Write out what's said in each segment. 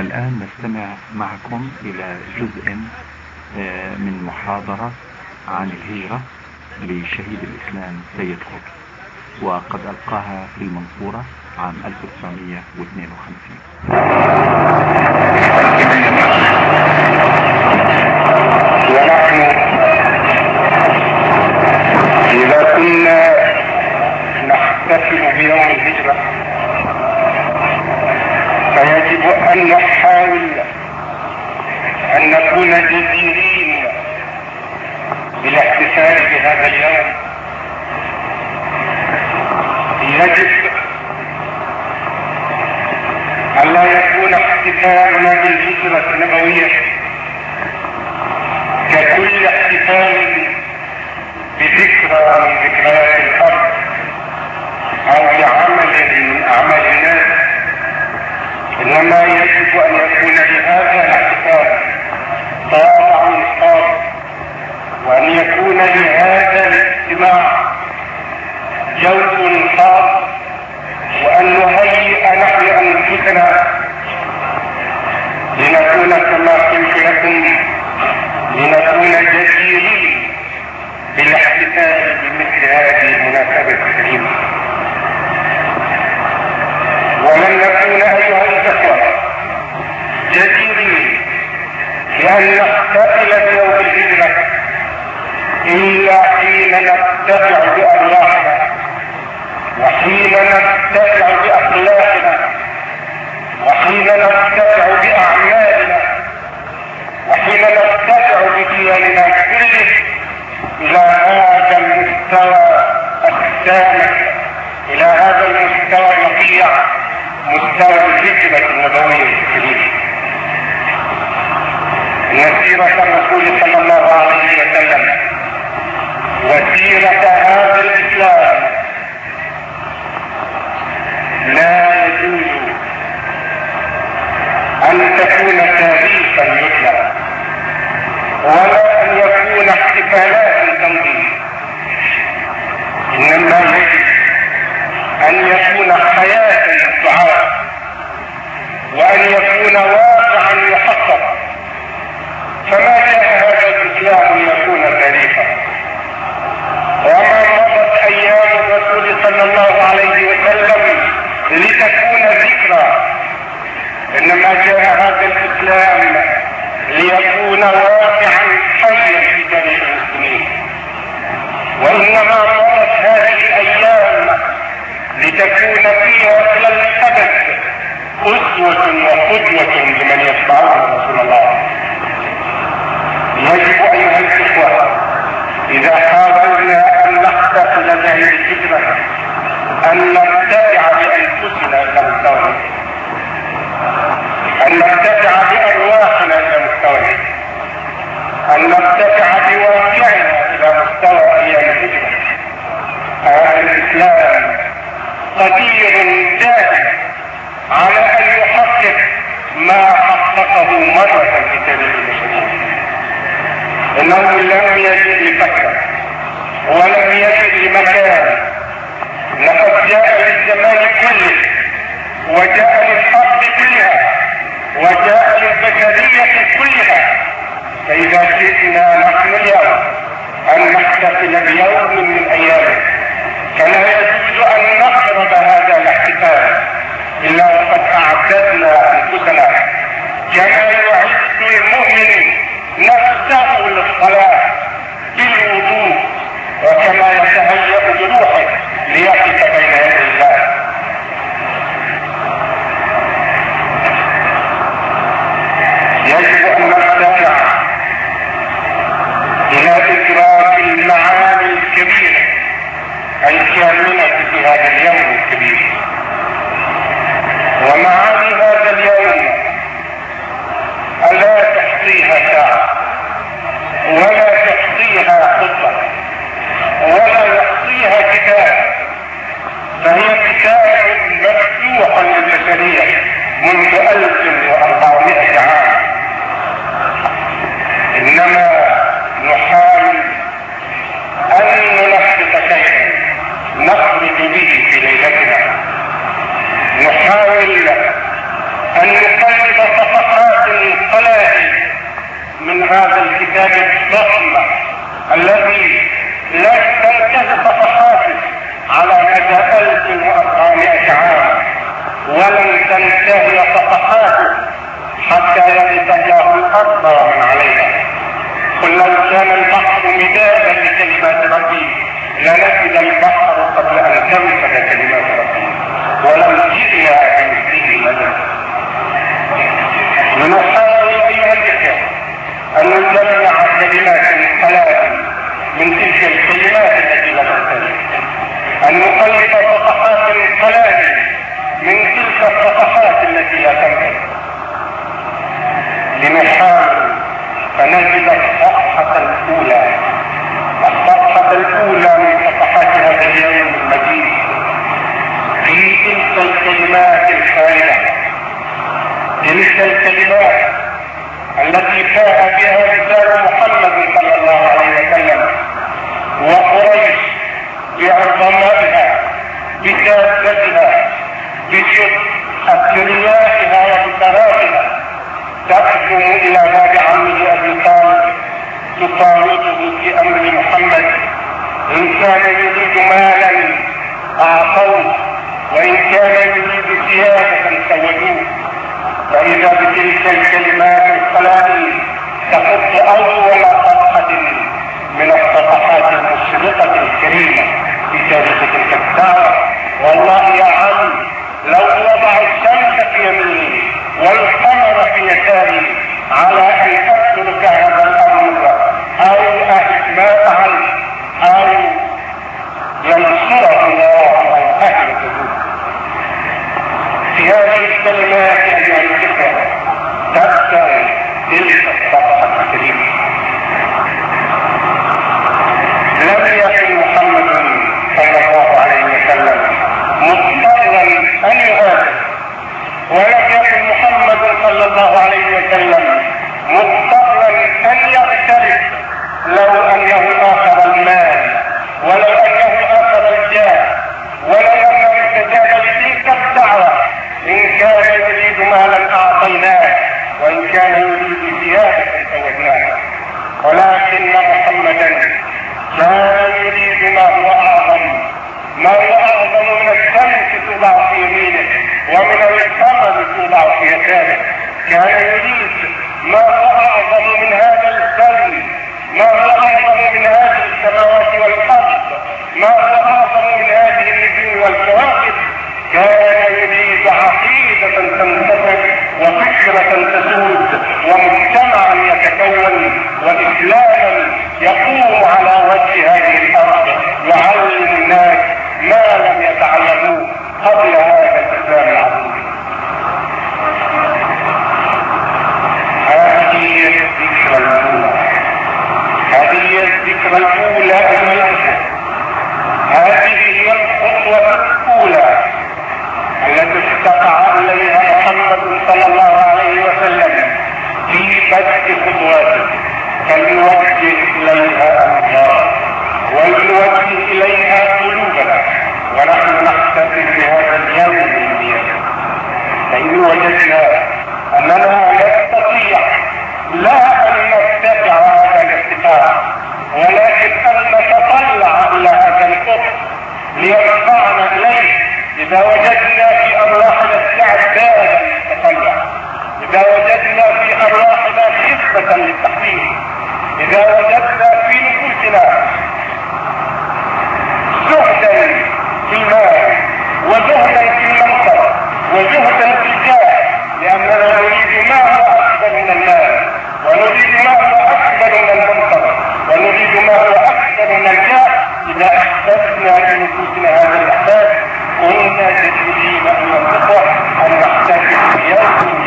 الآن نستمع معكم إلى جزء آه، من محاضرة عن الهجرة لشهيد الإسلام سيد قطب وقد ألقاها في المنصورة عام 1952 ونحن إذا كنا نحتفل بيوم الهجرة فيجب أن أن نكون جديرين بالاحتفال بهذا اليوم. يجب ألا يكون احتفالنا بالهجرة النبوية ككل احتفال بذكرى من ذكريات الأرض أو بعمل من أعمال الناس إنما يجب أن يكون لهذا الاحتفال طابع خاص وأن يكون لهذا الاجتماع جو خاص وأن نهيئ نحن أنفسنا لنكون كما قلت لكم لنكون جديرين بالاحتفال بمثل هذه المناسبة الكريمة. ولن نكون أيها الإخوة جديرين بأن نحتفل بيوم الهجرة إلا حين نتبع بأرواحنا وحين نتبع بأخلاقنا وحين نتبع بأعمالنا وحين نتبع بدياننا كله إلى هذا المستوى السامح إلى هذا المستوى الرفيع مستوى الهجرة النبوية الكريمة. إن سيرة الرسول صلى الله عليه وسلم. وسيرة هذا الإسلام. لا يجوز أن تكون تاريخا يتلى ولا أن يكون احتفالات تمضي إنما يجب أن يكون حياة الدعاء وأن يكون واقعا فما جاء هذا الإسلام ليكون تاريخا وما مضت أيام الرسول صلى الله عليه وسلم لتكون ذكرى إنما جاء هذا الإسلام ليكون واقعا حيا في تاريخ المسلمين وإنما مضت هذه الأيام لتكون فيها إلى الأبد أسوة وقدوة لمن يتبعون رسول الله يجب أيها الإخوة إذا حاولنا أن الهجرة أن نرتفع بأنفسنا إلى مستوى أن نرتفع بأرواحنا إلى مستوى أن نرتفع بواقعنا إلى مستوى أيام الهجرة هذا الإسلام قدير دائم على أن يحقق ما حققه مرة في تاريخ البشرية إنه لم يجد لفترة ولم يجد لمكان لقد جاء للزمان كله وجاء للارض كلها وجاء للبشرية كلها. فإذا جئنا نحن اليوم أن نحتفل بيوم من أيامه. فلا يجوز أن نقرب هذا الاحتفال إلا وقد أعددنا أنفسنا. كما يعد المؤمن نفسه للصلاة بالوضوء وكما يتهيأ بروحه ليقف بين يدي الله يجب أن نرتفع إلى إدراك المعاني الكبيرة الكامنة في هذا اليوم الكبير ومعاني هذا اليوم ألا تحصيها ساعة ولا تحصيها خطبة ولا يحصيها كتاب الكتاب الضخم الذي لا تنتهي صفحاته على مدى 1400 عام ولن تنتهي صفحاته حتى يرث الله الأرض ومن عليها. لو كان البحر مدادا لكلمات ربي لنفد البحر قبل أن تنفد كلمات ربي. ولم جئنا بمثله مددا نحاول أيها الإخوة أن نجمع كلمات ثلاث من تلك الكلمات التي لا تنتهي أن نقلب صفحات ثلاث من تلك الصفحات التي لا تنتهي لنحاول فنجد الصفحة الأولى. الصفحة الأولى من صفحات هذا اليوم المجيد. في تلك الكلمات الخالدة تلك الكلمات التي فاء بها رسالة محمد صلى الله عليه وسلم وقريش بعظمائها بشد أثريائها وبثرائها تقدم إلى باب عمه أبي طالب تطالبه في أمر محمد. إن كان يريد مالا أعطوه. وإن كان يريد سيادة سودوه فإذا بتلك الكلمات الثلاث تحط أول صفحة من الصفحات المشرقة الكريمة في تاريخ تلك الساعة والله يا عم لو وضع الشمس في يمينه والقمر في يساره على ان اترك هذا الامر أو ما فعل أو ينصره الله أو أهل في هذه الكلمات ايها الاخوه تبدا تلك الصفحه الكريمه لم يكن محمد صلى الله عليه وسلم مضطرا ان يهاجر ولم يكن محمد صلى الله عليه وسلم مضطرا أن يغترب. لو أنه اخذ المال ولو أنه اخذ الجاه ولو أنه استجاب لتلك الدعوة. إن كان يريد مالا أعطيناه وإن كان يريد زيادة زودناه ولكن محمدا كان يريد ما هو أعظم. ما اعظم من الشمس توضع في يمينه ومن القمر توضع في يساره. كان يريد ما اعظم من هذا الكون ما اعظم من هذه السماوات والأرض ما اعظم من هذه النجوم والكواكب كان يريد عقيدة تنتفع وفكرة تسود ومجتمعا يتكون وإسلاما يقوم على وجه هذه الأرض. يعلم الناس ما لم يتعلموه قبل هذا الإسلام العظيم. هذه هي الذكرى الأولى. هذه هي الذكرى الأولى الاخوه هذه هي الخطوه الأولى التي استقع إليها محمد صلى الله عليه وسلم في بدء خطواته فليوجه إليها انظار وليوجه إليها ونحن نحتفل بهذا اليوم فإن وجدنا اننا نستطيع لا أن نتبع هذا الاتفاق ولكن أن نتطلع إلى هذا الكفر ليرفعنا إليه. إذا وجدنا في أرواحنا استعدادا للتطلع إذا وجدنا في أرواحنا خفة للتحقيق إذا وجدنا في نفوسنا زهدا في المال وزهدا في المنصب وزهدا في الجاه لاننا نريد ما هو اكبر من المال ونريد ما هو اكبر من المنصب ونريد ما هو اكبر من الجاه اذا احسسنا بنفوسنا هذا الاحساس كنا جديدين أن الاخوه أن نحتفل بيوم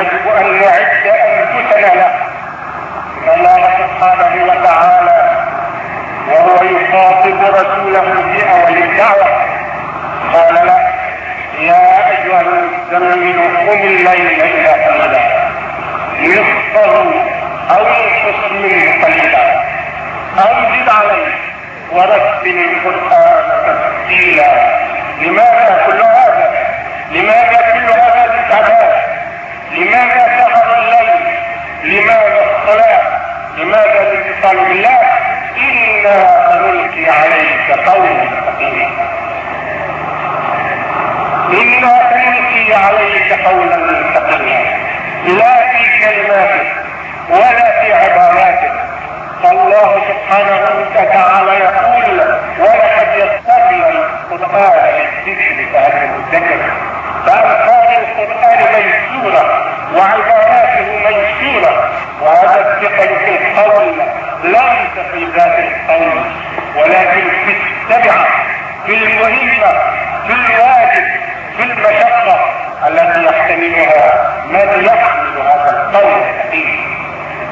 يجب أن نعد أنفسنا له. الله سبحانه وتعالى وهو يخاطب رسوله في اول الدعوة. قال له يا أيها المزمل قم الليل الا قليلا نصفه أو انقص منه قليلا. أو زد عليه ورتل القرآن ترتيلا لماذا كل هذا؟ لماذا الصلاه لماذا الاتصال بالله أنا سنلقي عليك قولا ثقيلا. أنا سنلقي عليك قولا ثقيلا. لا في كلماتك ولا في عباراتك. فالله سبحانه وتعالى يقول ولقد يسرنا القرآن للذكر فهل مدكر فالفاظ القرآن ميسوره وعباراته ميسوره وهذا الثقل في القول ليس في ذات القول ولكن في التبعه في المهمة في الواجب في المشقة التي يحتملها من يحمل هذا القول الثقيل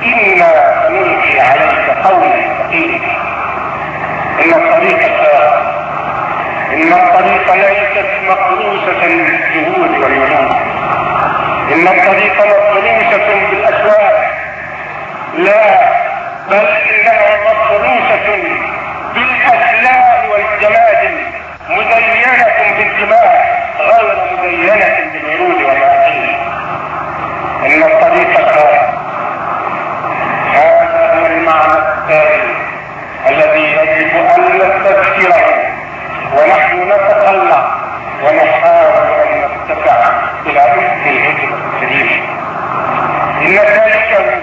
إنا سنلقي عليك قولا ثقيلا إن الطريق إن الطريق ليست مقروسة بالجهود والعلوم. إن الطريق مفروشة بالأسواق. لا بل إنها مفروشة بالاسلاء والجماد مزينة بالدماء غير مزينة بالورود والمعادن إن الطريق سار هذا هو المعنى الثاني الذي يجب أن نستذكره ونحن نتطلع ونحاول أن نرتفع إلى مثل الهجرة الكريمة إن ذلك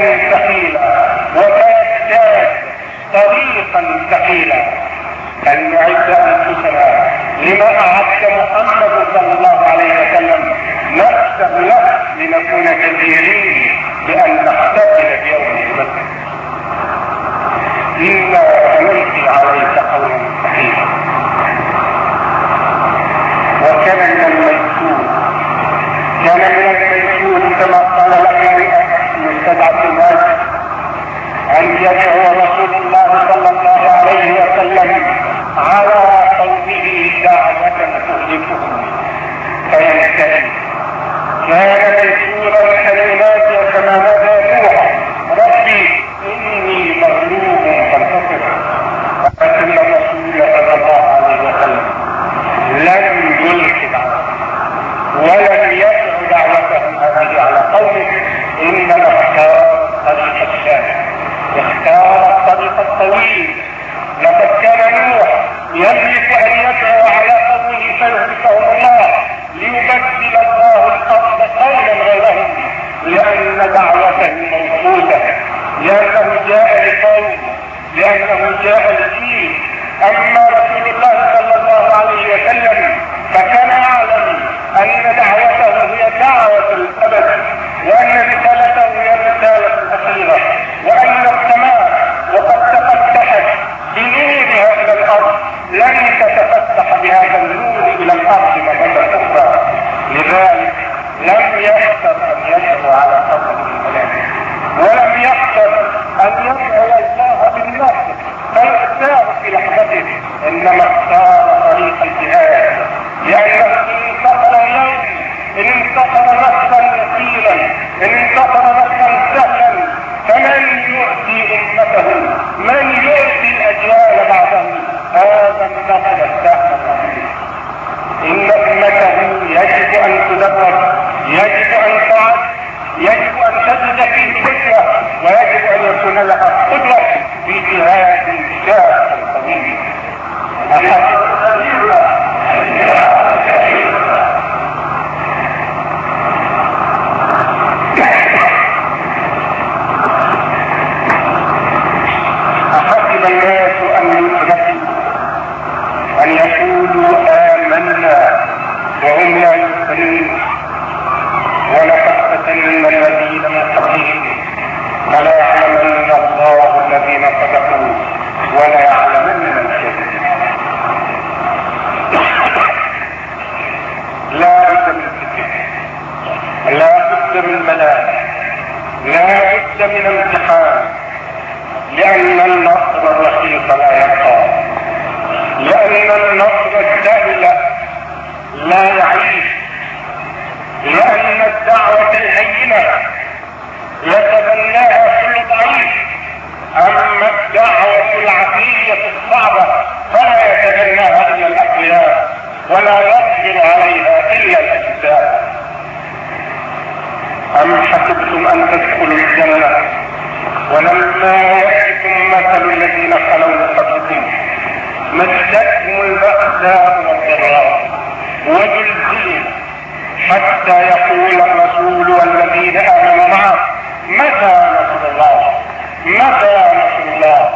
جهدا ثقيلا طريقا ثقيلا. ان نعد أنفسنا لما أعد محمد صلى الله عليه وسلم نفسه له لنكون جديرين بان نحتفل بيوم البدر إنا سنلقي عليك قولا ثقيلا وكان من الميسور كان من الميسور كما قال لكم مستدعى الناس ان يدعو رسول الله صلى الله عليه وسلم على قومه دعوة تهلكهم فينتهي كان ميسورا كلمات كما نادى نوح ربي إني مغلوب فانتصر. لكن الرسول صلى الله عليه وسلم لم يلحد على ولم يدع دعوته هذه على قومه انما اختار الطريق الشامل اختار الطريق الطويل. موجوده لأنه جاء لقوم لأنه جاء لدين أما رسول الله صلى الله عليه وسلم فكان يعلم أن دعوته هي دعوة الأبد وأن رسالته هي الرسالة الاخيرة وان السماء وقد تفتحت بنورها إلى الأرض لن تتفتح بهذا النور إلى الأرض مرة أخرى لذلك لم يختر ان يدعو على قدر الملائكة ولم يختر ان يدعو الله بالنصر فيختار في لحظته إنما اختار طريق الجهاد. لأنه ان انتصر اليوم إن انتصر نصرا يسيرا إن انتصر نصرا سهلا فمن يؤتي أمته؟ من يؤتي الأجيال بعده؟ هذا النصر السهل إن امته يجب أن تدرس يجب أن تعد يجب أن تجد في فكرة ويجب أن يكون لها قدرة في جهاد شاق طويل أحسب الناس أن يتركوا أن يقولوا آمنا وهم لا يفتنون ولقد فتنا الذين من قبلهم فلا يعلمن الله الذين صدقوا ولا يعلمن الكاذبين لا بد من فتنه لا بد من بلاء لا بد من امتحان لأن النصر الرخيص لا يبقى لأن النصر السهل لا يعيش لأن الدعوة الهينة يتبناها كل ضعيف أما الدعوة العقلية الصعبة فلا يتبناها الا الاقوياء ولا يقدر عليها إلا الأجزاء. أم حسبتم أن تدخلوا الجنة؟ ولما يأتكم مثل الذين خلوا قبلكم مستهم البأساء والضراء وزلزلوا حتى يقول الرسول والذين آمنوا معه متى نصر الله؟ متى نصر الله؟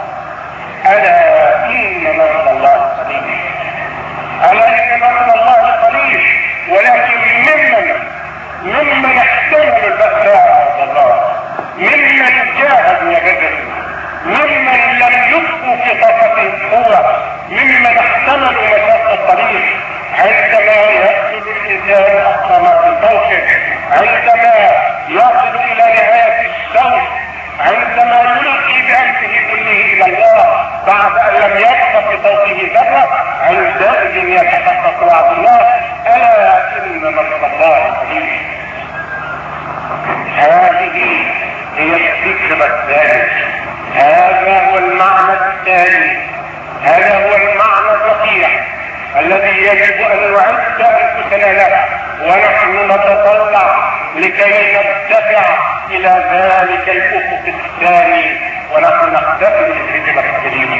ألا إن نصر الله قريب. ألا إن نصر الله قريب؟ ولكن ممن ممن احتمل البأساء والضراء. ممن جاهد وبذل ممن لم يبقوا في طاقته القوة. ممن احتملوا مشاق الطريق. عندما يصل الإنسان أقصى ما عندما يصل إلى نهاية الشوق عندما يلقي بأنفه كله إلى الله بعد أن لم يبق في طوقه ذرة عندئذ يتحقق وعد الله ألا إن نصر الله قريب هذه هي الفكرة الثالث هذا هو المعنى الثاني. هذا هو المعنى الرقيق الذي يجب أن نعد أنفسنا له ونحن نتطلع لكي نرتفع إلى ذلك الأفق الثاني. ونحن نقتدي بهجرة الكريم